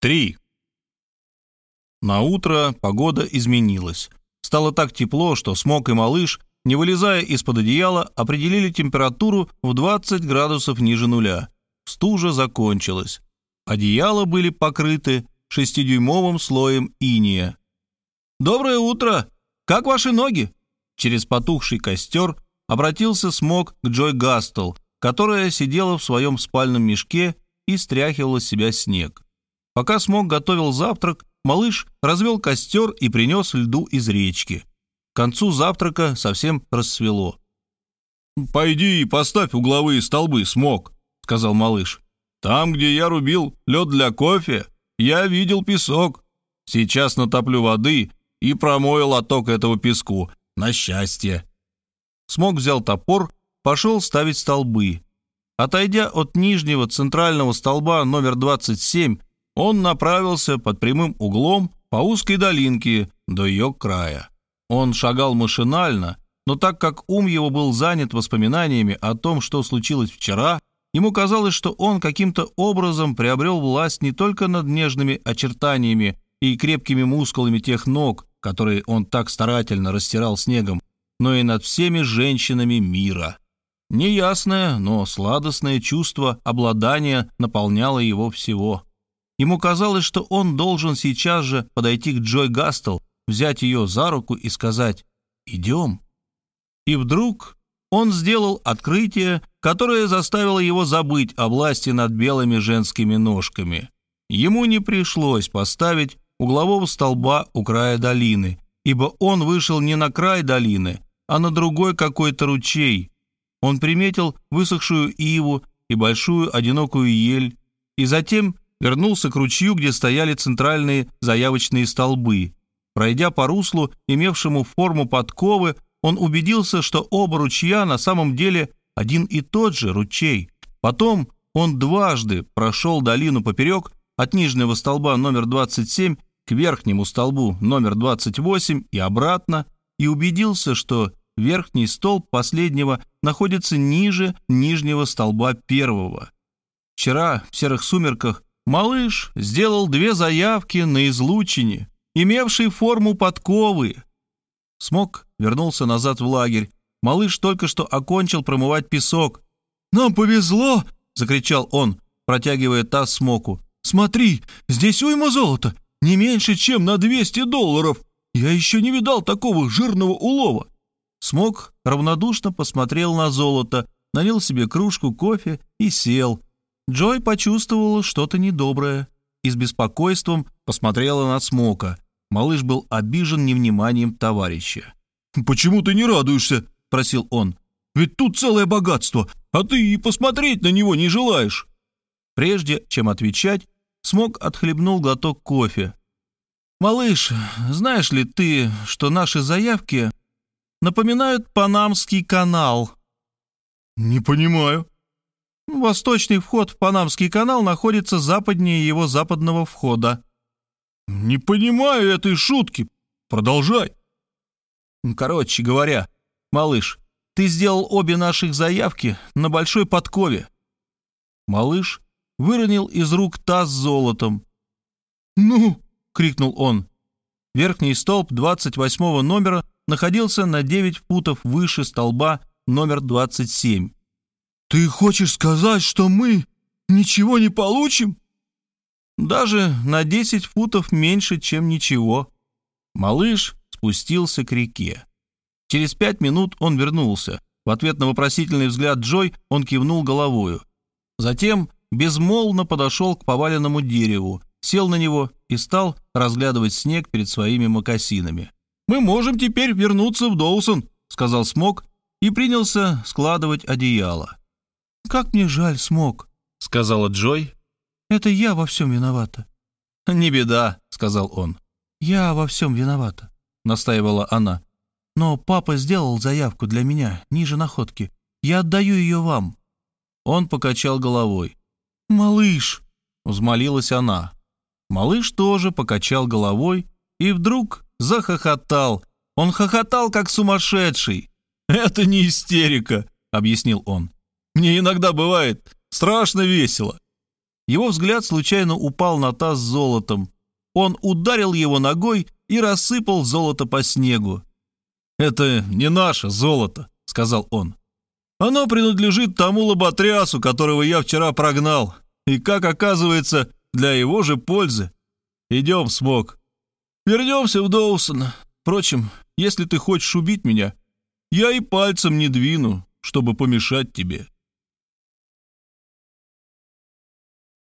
3. На утро погода изменилась. Стало так тепло, что Смок и малыш, не вылезая из-под одеяла, определили температуру в 20 градусов ниже нуля. Стужа закончилась. Одеяла были покрыты шестидюймовым слоем иния. «Доброе утро! Как ваши ноги?» Через потухший костер обратился Смок к Джой Гастел, которая сидела в своем спальном мешке и стряхивала с себя снег. Пока Смог готовил завтрак, малыш развел костер и принес льду из речки. К концу завтрака совсем рассвело. «Пойди и поставь угловые столбы, Смог», — сказал малыш. «Там, где я рубил лед для кофе, я видел песок. Сейчас натоплю воды и промою лоток этого песку. На счастье». Смог взял топор, пошел ставить столбы. Отойдя от нижнего центрального столба номер 27, он направился под прямым углом по узкой долинке до ее края. Он шагал машинально, но так как ум его был занят воспоминаниями о том, что случилось вчера, ему казалось, что он каким-то образом приобрел власть не только над нежными очертаниями и крепкими мускулами тех ног, которые он так старательно растирал снегом, но и над всеми женщинами мира. Неясное, но сладостное чувство обладания наполняло его всего. Ему казалось, что он должен сейчас же подойти к Джой Гастел, взять ее за руку и сказать «Идем». И вдруг он сделал открытие, которое заставило его забыть о власти над белыми женскими ножками. Ему не пришлось поставить углового столба у края долины, ибо он вышел не на край долины, а на другой какой-то ручей. Он приметил высохшую иву и большую одинокую ель, и затем вернулся к ручью, где стояли центральные заявочные столбы. Пройдя по руслу, имевшему форму подковы, он убедился, что оба ручья на самом деле один и тот же ручей. Потом он дважды прошел долину поперек от нижнего столба номер 27 к верхнему столбу номер 28 и обратно, и убедился, что верхний столб последнего находится ниже нижнего столба первого. Вчера в серых сумерках Малыш сделал две заявки на излучине, имевшей форму подковы. Смок вернулся назад в лагерь. Малыш только что окончил промывать песок. «Нам повезло!» — закричал он, протягивая таз Смоку. «Смотри, здесь уйма золота, не меньше, чем на 200 долларов. Я еще не видал такого жирного улова». Смок равнодушно посмотрел на золото, налил себе кружку кофе и сел, Джой почувствовала что-то недоброе и с беспокойством посмотрела на Смока. Малыш был обижен невниманием товарища. «Почему ты не радуешься?» – просил он. «Ведь тут целое богатство, а ты и посмотреть на него не желаешь». Прежде чем отвечать, Смок отхлебнул глоток кофе. «Малыш, знаешь ли ты, что наши заявки напоминают Панамский канал?» «Не понимаю», Восточный вход в Панамский канал находится западнее его западного входа. Не понимаю этой шутки. Продолжай. Короче говоря, малыш, ты сделал обе наших заявки на большой подкове. Малыш выронил из рук таз с золотом. «Ну!» — крикнул он. Верхний столб 28 номера находился на 9 футов выше столба номер 27. «Ты хочешь сказать, что мы ничего не получим?» «Даже на десять футов меньше, чем ничего». Малыш спустился к реке. Через пять минут он вернулся. В ответ на вопросительный взгляд Джой он кивнул головою. Затем безмолвно подошел к поваленному дереву, сел на него и стал разглядывать снег перед своими мокасинами. «Мы можем теперь вернуться в Доусон», — сказал Смок и принялся складывать одеяло. «Как мне жаль, Смок», — сказала Джой. «Это я во всем виновата». «Не беда», — сказал он. «Я во всем виновата», — настаивала она. «Но папа сделал заявку для меня ниже находки. Я отдаю ее вам». Он покачал головой. «Малыш!» — взмолилась она. Малыш тоже покачал головой и вдруг захохотал. Он хохотал, как сумасшедший. «Это не истерика», — объяснил он. Мне иногда бывает страшно весело. Его взгляд случайно упал на таз с золотом. Он ударил его ногой и рассыпал золото по снегу. «Это не наше золото», — сказал он. «Оно принадлежит тому лоботрясу, которого я вчера прогнал, и, как оказывается, для его же пользы. Идем, Смок. Вернемся в Доусон. Впрочем, если ты хочешь убить меня, я и пальцем не двину, чтобы помешать тебе».